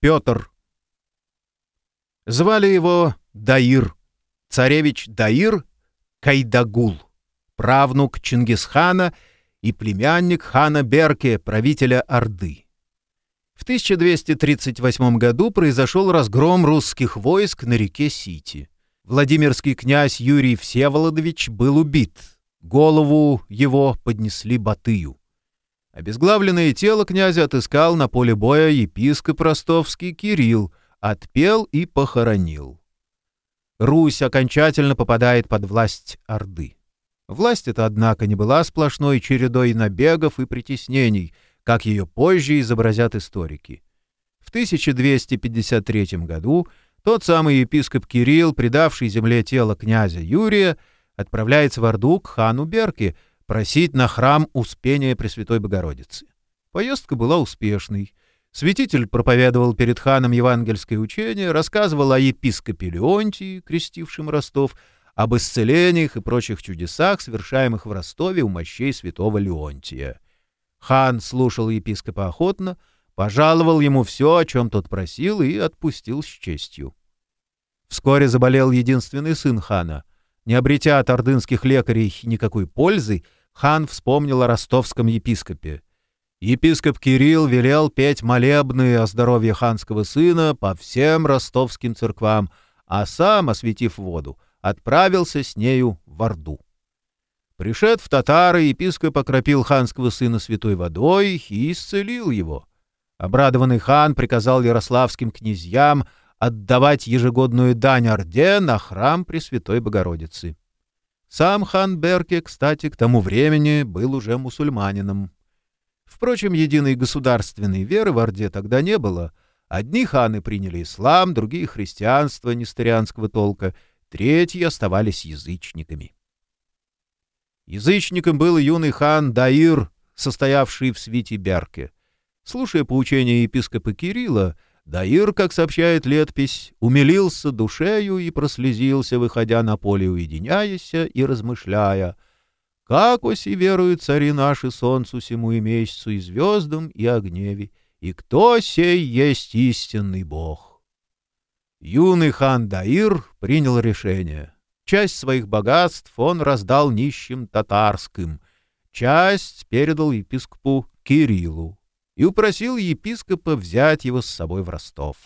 Петр. Звали его Даир, царевич Даир Кайдагул, правнук Чингисхана и племянник хана Берке, правителя Орды. В 1238 году произошел разгром русских войск на реке Сити. Владимирский князь Юрий Всеволодович был убит. Голову его поднесли Батыю. Обезглавленное тело князя отыскал на поле боя епископ ростовский Кирилл, отпел и похоронил. Русь окончательно попадает под власть Орды. Власть эта, однако, не была сплошной чередой набегов и притеснений, как ее позже изобразят историки. В 1253 году тот самый епископ Кирилл, предавший земле тело князя Юрия, отправляется в Орду к хану Берке — просить на храм Успения Пресвятой Богородицы. Поездка была успешной. Святитель проповедовал перед ханом евангельское учение, рассказывал о епископе Леонтии, крестившем Ростов, об исцелениях и прочих чудесах, совершаемых в Ростове у мощей святого Леонтия. Хан слушал епископа охотно, пожаловал ему все, о чем тот просил, и отпустил с честью. Вскоре заболел единственный сын хана. Не обретя от ордынских лекарей никакой пользы, хан вспомнил о ростовском епископе. Епископ Кирилл велел петь молебны о здоровье ханского сына по всем ростовским церквам, а сам, осветив воду, отправился с нею в Орду. Пришед в татары, епископ окропил ханского сына святой водой и исцелил его. Обрадованный хан приказал ярославским князьям отдавать ежегодную дань Орде на храм Пресвятой Богородицы. Сам хан Берке, кстати, к тому времени был уже мусульманином. Впрочем, единой государственной веры в Орде тогда не было. Одни ханы приняли ислам, другие — христианство несторианского толка, третьи оставались язычниками. Язычником был юный хан Даир, состоявший в свите Берке. Слушая поучения епископа Кирилла, Даир, как сообщает летопись, умилился душею и прослезился, выходя на поле, уединяясь и размышляя, как оси веруют цари наши солнцу сему и месяцу, и звездам, и огневе, и кто сей есть истинный бог. Юный хан Даир принял решение. Часть своих богатств он раздал нищим татарским, часть передал епископу Кириллу и упросил епископа взять его с собой в Ростов.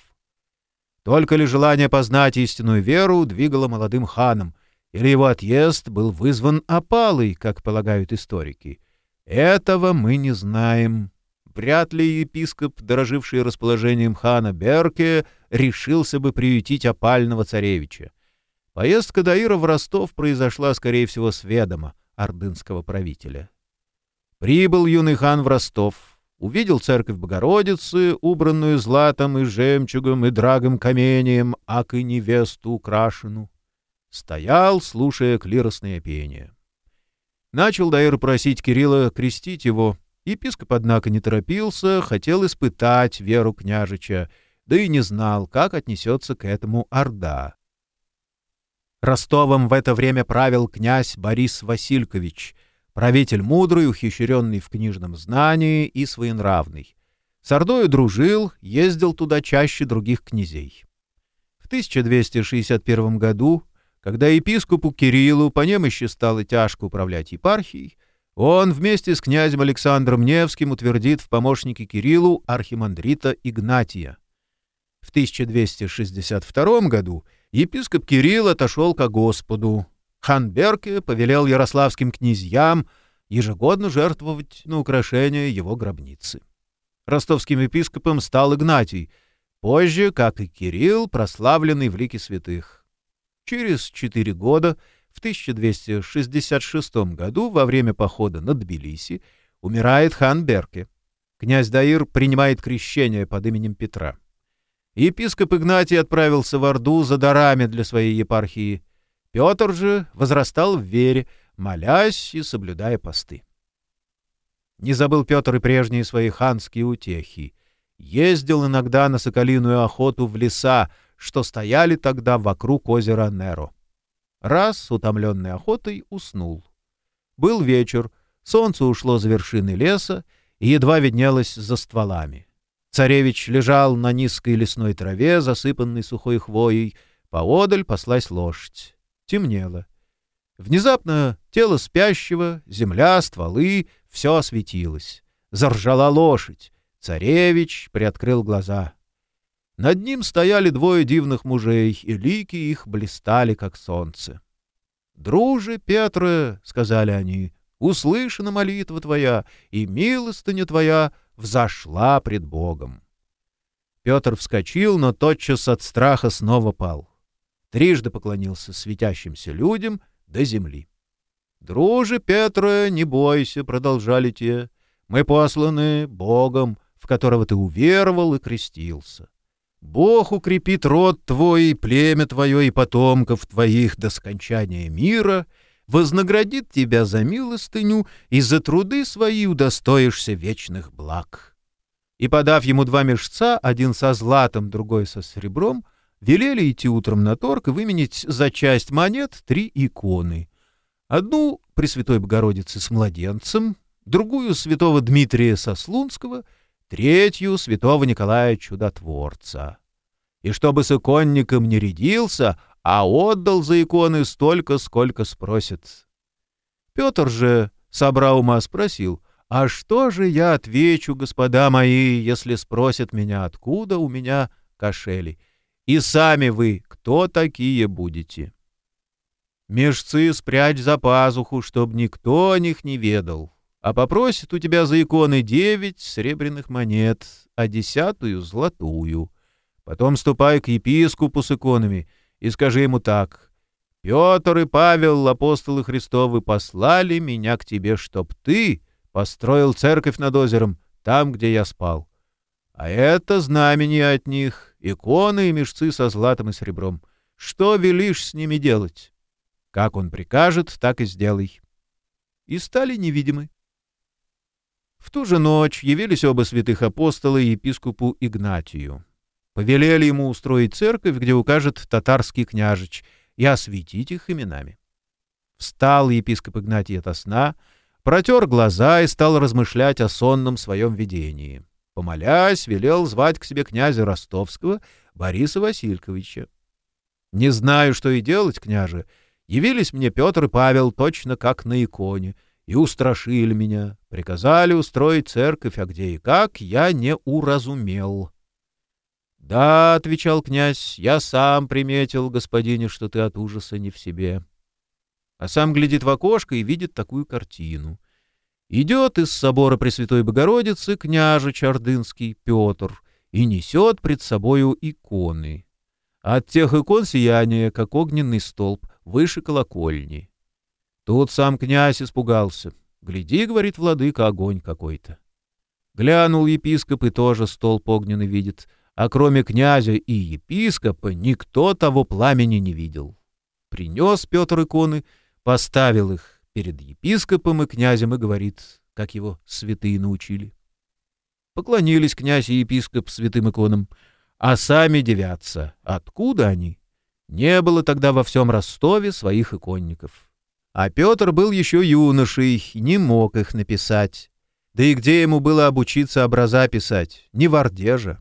Только ли желание познать истинную веру двигало молодым ханом, или его отъезд был вызван опалой, как полагают историки? Этого мы не знаем. Вряд ли епископ, дороживший расположением хана Берке, решился бы приютить опального царевича. Поездка Даира в Ростов произошла, скорее всего, с ведома ордынского правителя. Прибыл юный хан в Ростов — увидел церковь Богородицы, убранную златом и жемчугом и драгом каменем, ак и невесту украшену. Стоял, слушая клиросное пение. Начал Даир просить Кирилла крестить его. Епископ, однако, не торопился, хотел испытать веру княжича, да и не знал, как отнесется к этому Орда. Ростовом в это время правил князь Борис Василькович, Правитель мудрый, ухищренный в книжном знании и своенравный. С Ордою дружил, ездил туда чаще других князей. В 1261 году, когда епископу Кириллу по немощи стало тяжко управлять епархией, он вместе с князем Александром Невским утвердит в помощнике Кириллу архимандрита Игнатия. В 1262 году епископ Кирилл отошел ко Господу, хан Берке повелел ярославским князьям ежегодно жертвовать на украшение его гробницы. Ростовским епископом стал Игнатий, позже, как и Кирилл, прославленный в лике святых. Через четыре года, в 1266 году, во время похода на Тбилиси, умирает хан Берке. Князь Даир принимает крещение под именем Петра. Епископ Игнатий отправился в Орду за дарами для своей епархии — Петр же возрастал в вере, молясь и соблюдая посты. Не забыл Петр и прежние свои ханские утехи. Ездил иногда на соколиную охоту в леса, что стояли тогда вокруг озера Неро. Раз, утомленный охотой, уснул. Был вечер, солнце ушло за вершины леса и едва виднелось за стволами. Царевич лежал на низкой лесной траве, засыпанной сухой хвоей. Поодаль паслась лошадь. Темнело. Внезапно тело спящего, земля, стволы — все осветилось. Заржала лошадь. Царевич приоткрыл глаза. Над ним стояли двое дивных мужей, и лики их блистали, как солнце. «Друже, Петре, — сказали они, — услышана молитва твоя, и милостыня твоя взошла пред Богом». Петр вскочил, но тотчас от страха снова пал. Трижды поклонился светящимся людям до земли. «Друже, Петре, не бойся, — продолжали те, — мы посланы Богом, в которого ты уверовал и крестился. Бог укрепит род твой, племя твое и потомков твоих до скончания мира, вознаградит тебя за милостыню и за труды свои удостоишься вечных благ». И, подав ему два мешца, один со златом, другой со серебром, велели идти утром на торг и выменить за часть монет три иконы. Одну Пресвятой Богородицы с младенцем, другую святого Дмитрия Сослунского — третью — святого Николая Чудотворца. И чтобы с иконником не рядился, а отдал за иконы столько, сколько спросит. Петр же, собрал ума, спросил, «А что же я отвечу, господа мои, если спросят меня, откуда у меня кошели? И сами вы кто такие будете?» «Мешцы спрячь за пазуху, чтоб никто о них не ведал а попросит у тебя за иконы девять серебряных монет, а десятую — золотую. Потом ступай к епископу с иконами и скажи ему так. Петр и Павел, апостолы Христовы, послали меня к тебе, чтоб ты построил церковь над озером, там, где я спал. А это знамени от них, иконы и мешцы со златом и серебром. Что велишь с ними делать? Как он прикажет, так и сделай. И стали невидимы. В ту же ночь явились оба святых апостола епископу Игнатию. Повелели ему устроить церковь, где укажет татарский княжич, и осветить их именами. Встал епископ Игнатий ото сна, протер глаза и стал размышлять о сонном своем видении. Помолясь, велел звать к себе князя Ростовского Бориса Васильковича. «Не знаю, что и делать, княже. Явились мне Петр и Павел точно как на иконе — и устрашили меня, приказали устроить церковь, а где и как, я не уразумел. — Да, — отвечал князь, — я сам приметил, господине, что ты от ужаса не в себе. А сам глядит в окошко и видит такую картину. Идет из собора Пресвятой Богородицы княжич Ордынский Петр и несет пред собою иконы. От тех икон сияние, как огненный столб, выше колокольни. Тут сам князь испугался. «Гляди, — говорит владыка, — огонь какой-то». Глянул епископ и тоже столб огненный видит, а кроме князя и епископа никто того пламени не видел. Принес Петр иконы, поставил их перед епископом и князем и говорит, как его святые научили. Поклонились князь и епископ святым иконам, а сами девятся. Откуда они? Не было тогда во всем Ростове своих иконников. А Петр был еще юношей, не мог их написать. Да и где ему было обучиться образа писать? Не в Орде же.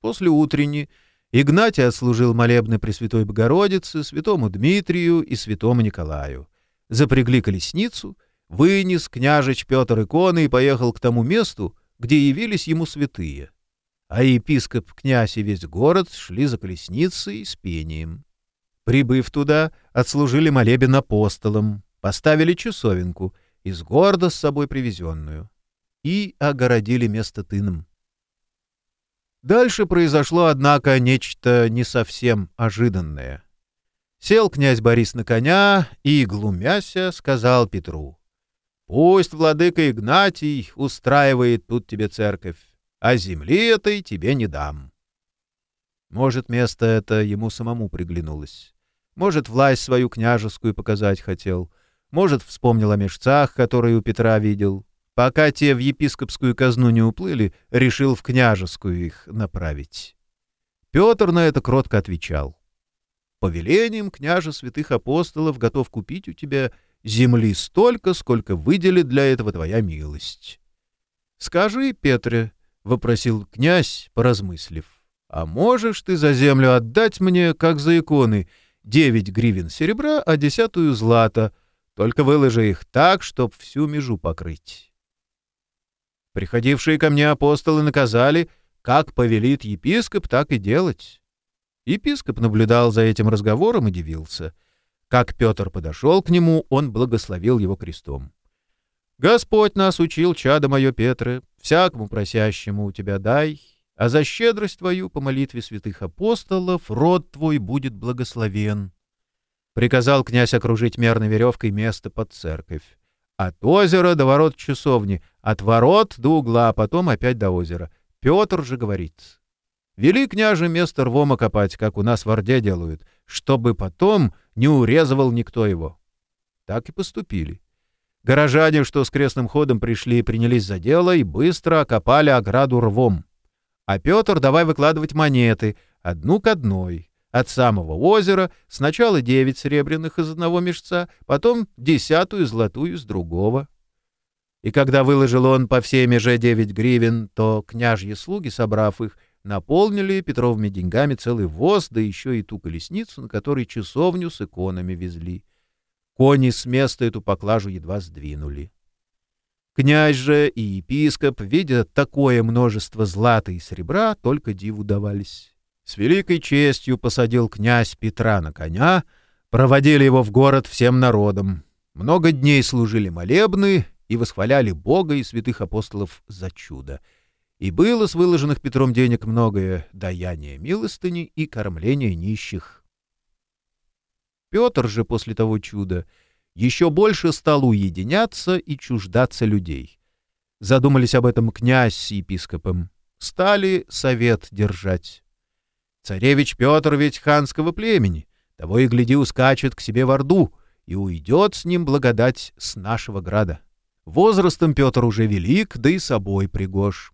После утренни Игнатий отслужил молебны Пресвятой Богородице, святому Дмитрию и святому Николаю. Запрягли колесницу, вынес княжич Петр иконы и поехал к тому месту, где явились ему святые. А епископ, князь и весь город шли за колесницей с пением. Прибыв туда, отслужили молебен апостолам, поставили часовенку, из города с собой привезенную, и огородили место тыном. Дальше произошло, однако, нечто не совсем ожиданное. Сел князь Борис на коня и, глумяся, сказал Петру, «Пусть владыка Игнатий устраивает тут тебе церковь, а земли этой тебе не дам». Может, место это ему самому приглянулось. Может, власть свою княжескую показать хотел. Может, вспомнил о мешцах, которые у Петра видел. Пока те в епископскую казну не уплыли, решил в княжескую их направить. Петр на это кротко отвечал. «Повелением княжа святых апостолов готов купить у тебя земли столько, сколько выделит для этого твоя милость. Скажи, Петре, вопросил князь, поразмыслив. «А можешь ты за землю отдать мне, как за иконы, девять гривен серебра, а десятую злата, только выложи их так, чтоб всю межу покрыть». Приходившие ко мне апостолы наказали, как повелит епископ, так и делать. Епископ наблюдал за этим разговором и дивился. Как Петр подошел к нему, он благословил его крестом. «Господь нас учил, чадо мое Петре, всякому просящему у тебя дай, а за щедрость твою по молитве святых апостолов род твой будет благословен». Приказал князь окружить мерной веревкой место под церковь. От озера до ворот часовни, от ворот до угла, а потом опять до озера. Петр же говорит, «Вели, княже, место рвом окопать, как у нас в Орде делают, чтобы потом не урезывал никто его». Так и поступили. Горожане, что с крестным ходом пришли, принялись за дело и быстро окопали ограду рвом. А Петр давай выкладывать монеты, одну к одной, от самого озера сначала девять серебряных из одного мешца, потом десятую золотую из другого. И когда выложил он по всей меже девять гривен, то княжьи слуги, собрав их, наполнили Петровыми деньгами целый воз, да еще и ту колесницу, на которой часовню с иконами везли. Кони с места эту поклажу едва сдвинули. Князь же и епископ, видя такое множество злата и серебра, только диву давались. С великой честью посадил князь Петра на коня, проводили его в город всем народом. Много дней служили молебны и восхваляли Бога и святых апостолов за чудо. И было с выложенных Петром денег многое — даяние милостыни и кормление нищих. Петр же после того чуда еще больше стал уединяться и чуждаться людей. Задумались об этом князь с епископом, стали совет держать. Царевич Петр ведь ханского племени, того и гляди ускачет к себе в Орду, и уйдет с ним благодать с нашего града. Возрастом Петр уже велик, да и собой пригож.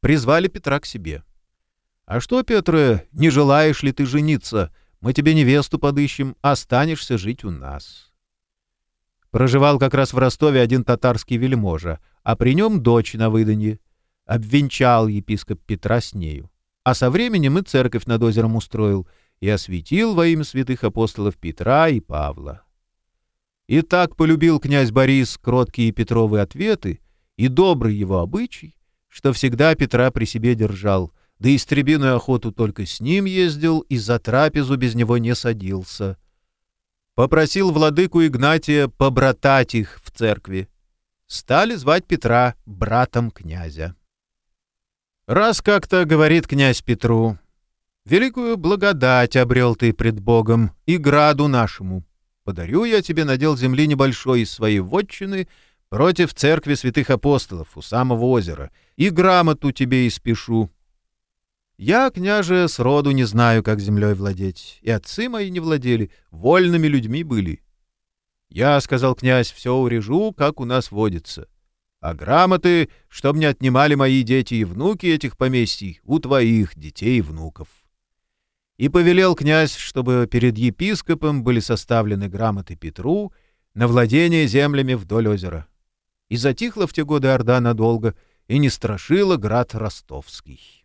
Призвали Петра к себе. «А что, Петр, не желаешь ли ты жениться? Мы тебе невесту подыщем, останешься жить у нас». Проживал как раз в Ростове один татарский вельможа, а при нем дочь на выданье. Обвенчал епископ Петра с нею а со временем и церковь над озером устроил и осветил во имя святых апостолов Петра и Павла. И так полюбил князь Борис кроткие Петровы ответы и добрый его обычай, что всегда Петра при себе держал, да и стребиную охоту только с ним ездил и за трапезу без него не садился. Попросил владыку Игнатия побратать их в церкви. Стали звать Петра братом князя. Раз как-то говорит князь Петру, «Великую благодать обрел ты пред Богом и граду нашему. Подарю я тебе надел земли небольшой из своей вотчины против церкви святых апостолов у самого озера, и грамоту тебе испишу. Я, княже, сроду не знаю, как землей владеть, и отцы мои не владели, вольными людьми были. Я, — сказал князь, — все урежу, как у нас водится» а грамоты, чтоб не отнимали мои дети и внуки этих поместий у твоих детей и внуков. И повелел князь, чтобы перед епископом были составлены грамоты Петру на владение землями вдоль озера. И затихла в те годы Орда надолго, и не страшила град ростовский.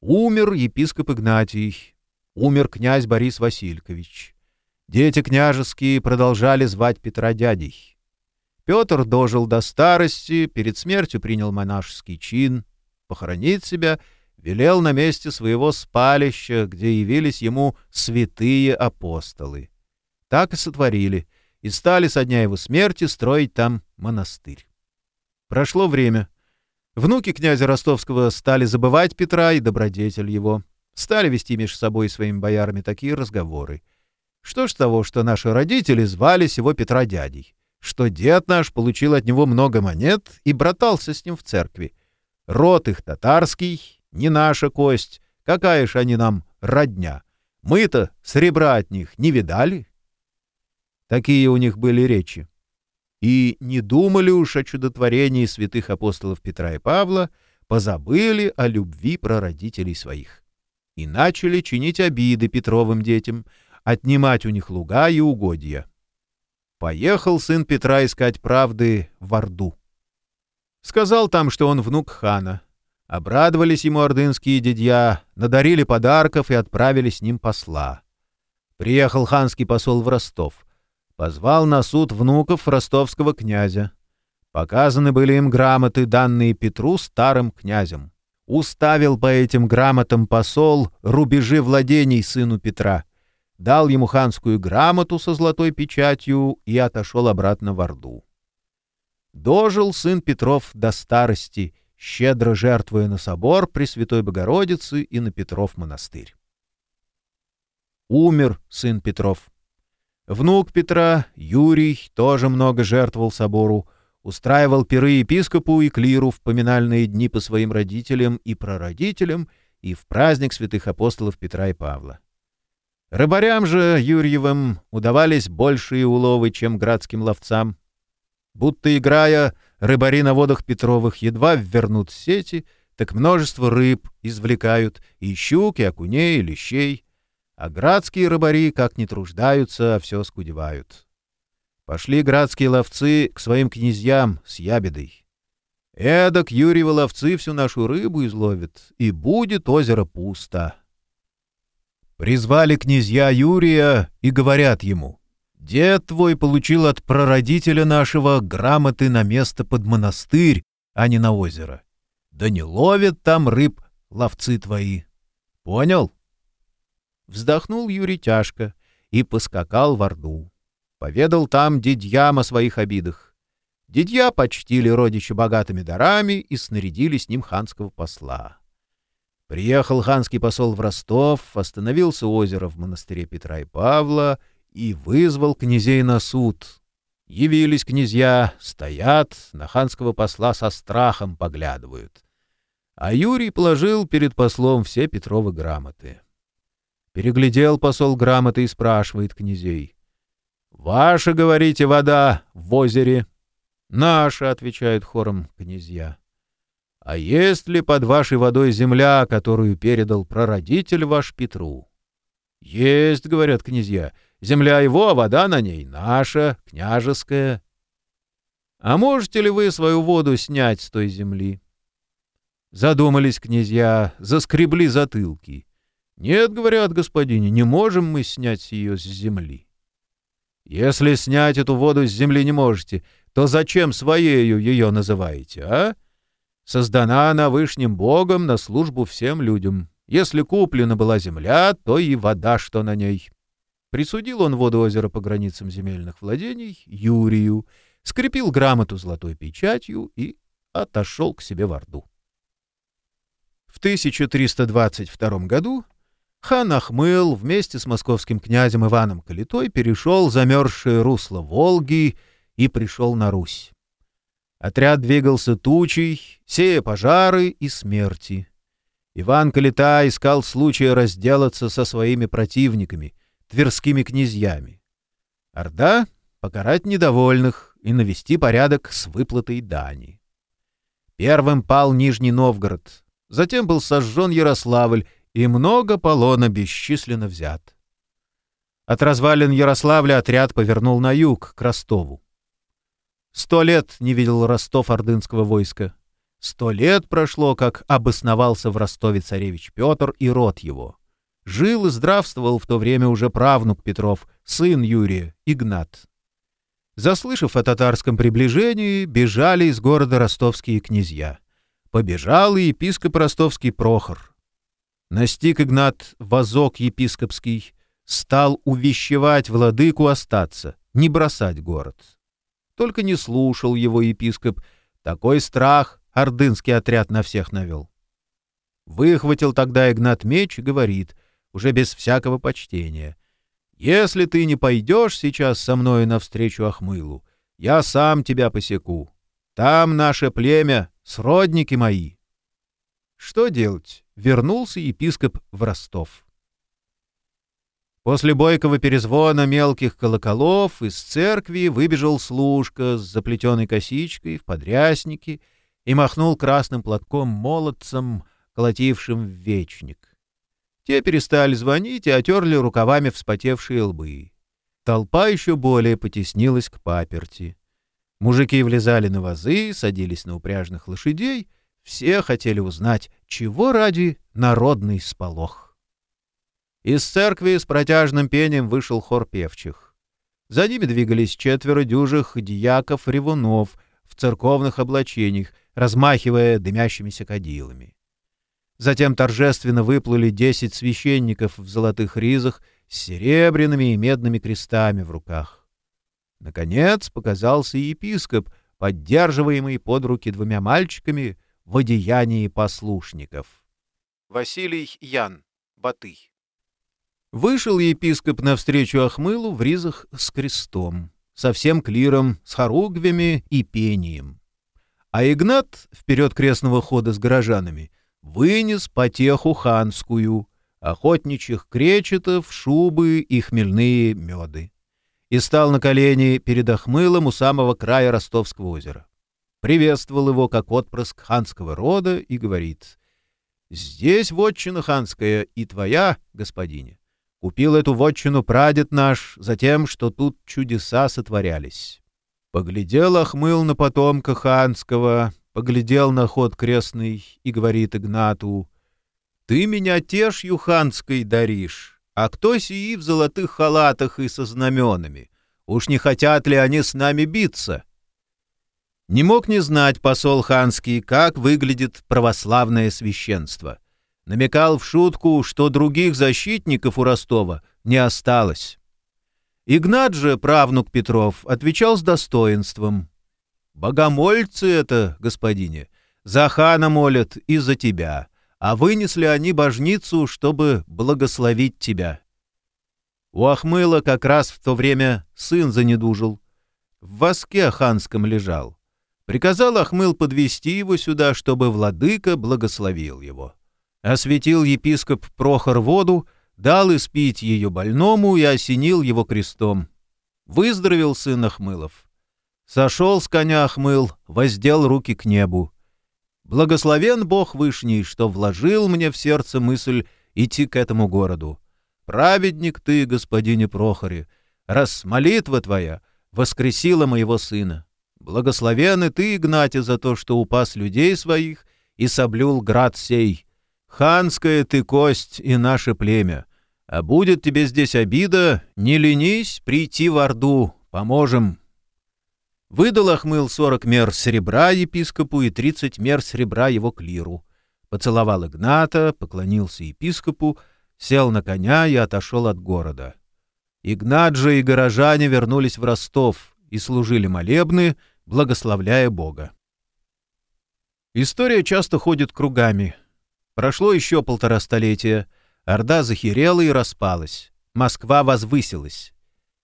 Умер епископ Игнатий, умер князь Борис Василькович. Дети княжеские продолжали звать Петра дядей. Петр дожил до старости, перед смертью принял монашеский чин, похоронить себя велел на месте своего спалища, где явились ему святые апостолы. Так и сотворили, и стали со дня его смерти строить там монастырь. Прошло время. Внуки князя Ростовского стали забывать Петра и добродетель его, стали вести между собой и своими боярами такие разговоры. Что ж того, что наши родители звали сего Петра дядей? что дед наш получил от него много монет и братался с ним в церкви. Род их татарский, не наша кость, какая ж они нам родня. Мы-то сребра от них не видали. Такие у них были речи. И не думали уж о чудотворении святых апостолов Петра и Павла, позабыли о любви прародителей своих. И начали чинить обиды Петровым детям, отнимать у них луга и угодья. Поехал сын Петра искать правды в Орду. Сказал там, что он внук хана. Обрадовались ему ордынские дядья, надарили подарков и отправили с ним посла. Приехал ханский посол в Ростов. Позвал на суд внуков ростовского князя. Показаны были им грамоты, данные Петру старым князем. Уставил по этим грамотам посол рубежи владений сыну Петра. Дал ему ханскую грамоту со золотой печатью и отошел обратно в Орду. Дожил сын Петров до старости — щедро жертвуя на собор Пресвятой Богородицы и на Петров монастырь. Умер сын Петров. Внук Петра, Юрий, тоже много жертвовал собору, устраивал пиры епископу и клиру в поминальные дни по своим родителям и прародителям и в праздник святых апостолов Петра и Павла. Рыбарям же Юрьевым удавались большие уловы, чем градским ловцам. Будто играя, Рыбари на водах Петровых едва ввернут сети, так множество рыб извлекают, и щук, и окуней, и лещей. А градские рыбари, как не труждаются, а все скудевают. Пошли градские ловцы к своим князьям с ябедой. Эдак Юрьевы ловцы всю нашу рыбу изловят, и будет озеро пусто. Призвали князья Юрия и говорят ему — Дед твой получил от прародителя нашего грамоты на место под монастырь, а не на озеро. Да не ловят там рыб ловцы твои. Понял? Вздохнул Юрий тяжко и поскакал в Орду. Поведал там дядьям о своих обидах. Дядья почтили родича богатыми дарами и снарядили с ним ханского посла. Приехал ханский посол в Ростов, остановился у озера в монастыре Петра и Павла — и вызвал князей на суд. Явились князья, стоят, на ханского посла со страхом поглядывают. А Юрий положил перед послом все Петровы грамоты. Переглядел посол грамоты и спрашивает князей. «Ваша, говорите, вода в озере?» «Наша», — отвечают хором князья. «А есть ли под вашей водой земля, которую передал прародитель ваш Петру?» «Есть», — говорят князья, Земля его, а вода на ней наша, княжеская. А можете ли вы свою воду снять с той земли? Задумались князья, заскребли затылки. Нет, говорят господине, не можем мы снять ее с земли. Если снять эту воду с земли не можете, то зачем своею ее называете, а? Создана она Вышним Богом на службу всем людям. Если куплена была земля, то и вода, что на ней. Присудил он воду озера по границам земельных владений Юрию, скрепил грамоту золотой печатью и отошел к себе в Орду. В 1322 году хан Ахмыл вместе с московским князем Иваном Калитой перешел замерзшее русло Волги и пришел на Русь. Отряд двигался тучей, сея пожары и смерти. Иван Калита искал случая разделаться со своими противниками — тверскими князьями. Орда — покарать недовольных и навести порядок с выплатой дани. Первым пал Нижний Новгород, затем был сожжен Ярославль, и много полона бесчисленно взят. От развалин Ярославля отряд повернул на юг, к Ростову. Сто лет не видел Ростов ордынского войска. Сто лет прошло, как обосновался в Ростове царевич Петр и род его. Жил и здравствовал в то время уже правнук Петров, сын Юрия, Игнат. Заслышав о татарском приближении, бежали из города ростовские князья. Побежал и епископ ростовский Прохор. Настиг Игнат возок епископский, стал увещевать владыку остаться, не бросать город. Только не слушал его епископ, такой страх ордынский отряд на всех навел. Выхватил тогда Игнат меч и говорит — уже без всякого почтения. «Если ты не пойдешь сейчас со мною навстречу Ахмылу, я сам тебя посеку. Там наше племя, сродники мои». Что делать? Вернулся епископ в Ростов. После бойкого перезвона мелких колоколов из церкви выбежал служка с заплетенной косичкой в подряснике и махнул красным платком молодцем, колотившим в вечник. Те перестали звонить и отерли рукавами вспотевшие лбы. Толпа еще более потеснилась к паперти. Мужики влезали на вазы, садились на упряжных лошадей. Все хотели узнать, чего ради народный сполох. Из церкви с протяжным пением вышел хор певчих. За ними двигались четверо дюжих дьяков-ревунов в церковных облачениях, размахивая дымящимися кадилами. Затем торжественно выплыли десять священников в золотых ризах с серебряными и медными крестами в руках. Наконец показался епископ, поддерживаемый под руки двумя мальчиками в одеянии послушников. Василий Ян, Батый. Вышел епископ навстречу Ахмылу в ризах с крестом, со всем клиром, с хоругвями и пением. А Игнат, вперед крестного хода с горожанами, вынес потеху ханскую, охотничьих кречетов, шубы и хмельные меды. И стал на колени перед Ахмылом у самого края Ростовского озера. Приветствовал его как отпрыск ханского рода и говорит, «Здесь вотчина ханская и твоя, господине. Купил эту вотчину прадед наш за тем, что тут чудеса сотворялись». Поглядел Ахмыл на потомка ханского, поглядел на ход крестный и говорит Игнату, «Ты меня тешью ханской даришь, а кто сии в золотых халатах и со знаменами? Уж не хотят ли они с нами биться?» Не мог не знать посол ханский, как выглядит православное священство. Намекал в шутку, что других защитников у Ростова не осталось. Игнат же, правнук Петров, отвечал с достоинством. «Богомольцы это, господине, за хана молят и за тебя, а вынесли они божницу, чтобы благословить тебя». У Ахмыла как раз в то время сын занедужил. В воске ханском лежал. Приказал Ахмыл подвести его сюда, чтобы владыка благословил его. Осветил епископ Прохор воду, дал испить ее больному и осенил его крестом. Выздоровел сын Ахмылов. Сошел с коня Ахмыл, воздел руки к небу. Благословен Бог Вышний, что вложил мне в сердце мысль идти к этому городу. Праведник ты, господине Прохоре, раз молитва твоя воскресила моего сына. Благословен и ты, Игнате, за то, что упас людей своих и соблюл град сей. Ханская ты кость и наше племя. А будет тебе здесь обида, не ленись прийти в Орду, поможем. Выдал Ахмыл сорок мер серебра епископу и тридцать мер серебра его клиру. Поцеловал Игната, поклонился епископу, сел на коня и отошел от города. Игнат же и горожане вернулись в Ростов и служили молебны, благословляя Бога. История часто ходит кругами — Прошло еще полтора столетия. Орда захерела и распалась. Москва возвысилась.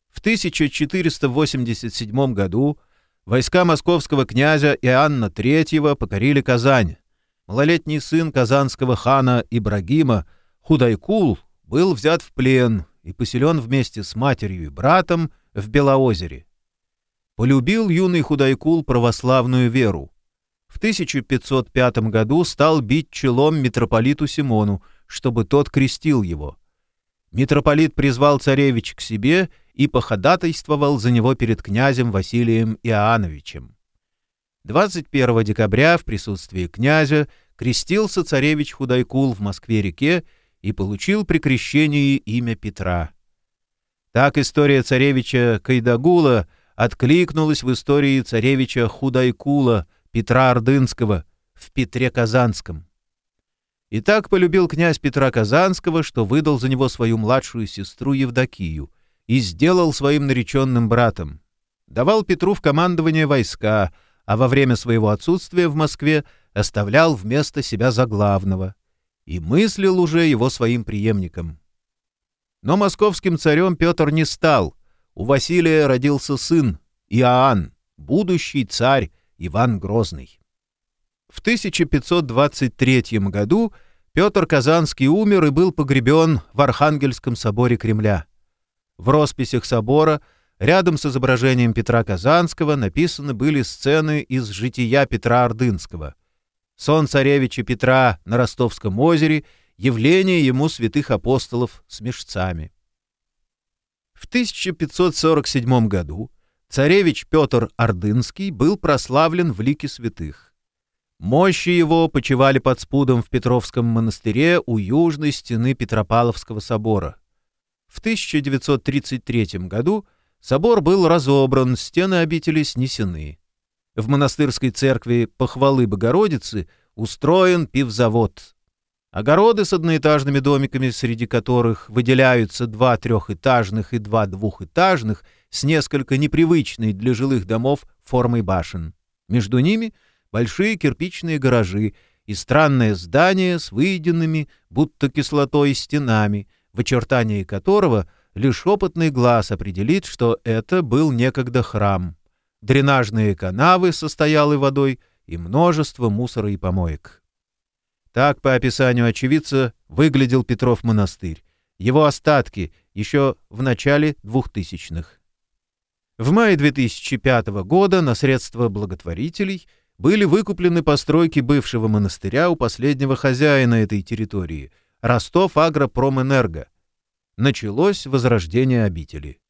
В 1487 году войска московского князя Иоанна III покорили Казань. Малолетний сын казанского хана Ибрагима, Худайкул, был взят в плен и поселен вместе с матерью и братом в Белоозере. Полюбил юный Худайкул православную веру. В 1505 году стал бить челом митрополиту Симону, чтобы тот крестил его. Митрополит призвал царевич к себе и походатайствовал за него перед князем Василием Иоанновичем. 21 декабря в присутствии князя крестился царевич Худайкул в Москве-реке и получил при крещении имя Петра. Так история царевича Кайдагула откликнулась в истории царевича Худайкула — Петра Ордынского в Петре Казанском. И так полюбил князь Петра Казанского, что выдал за него свою младшую сестру Евдокию и сделал своим нареченным братом. Давал Петру в командование войска, а во время своего отсутствия в Москве оставлял вместо себя за главного и мыслил уже его своим преемником. Но московским царем Петр не стал. У Василия родился сын, Иоанн, будущий царь, Иван Грозный. В 1523 году Петр Казанский умер и был погребен в Архангельском соборе Кремля. В росписях собора рядом с изображением Петра Казанского написаны были сцены из жития Петра Ордынского. Сон царевича Петра на Ростовском озере, явление ему святых апостолов с мешцами. В 1547 году Царевич Петр Ордынский был прославлен в лике святых. Мощи его почивали под спудом в Петровском монастыре у южной стены Петропавловского собора. В 1933 году собор был разобран, стены обители снесены. В монастырской церкви Похвалы Богородицы устроен пивзавод. Огороды с одноэтажными домиками, среди которых выделяются два трехэтажных и два двухэтажных, с несколько непривычной для жилых домов формой башен. Между ними большие кирпичные гаражи и странное здание с выеденными, будто кислотой, стенами, в очертании которого лишь опытный глаз определит, что это был некогда храм. Дренажные канавы с состоялой водой и множество мусора и помоек. Так, по описанию очевидца, выглядел Петров монастырь. Его остатки еще в начале 2000-х. В мае 2005 года на средства благотворителей были выкуплены постройки бывшего монастыря у последнего хозяина этой территории — Ростов Агропромэнерго. Началось возрождение обители.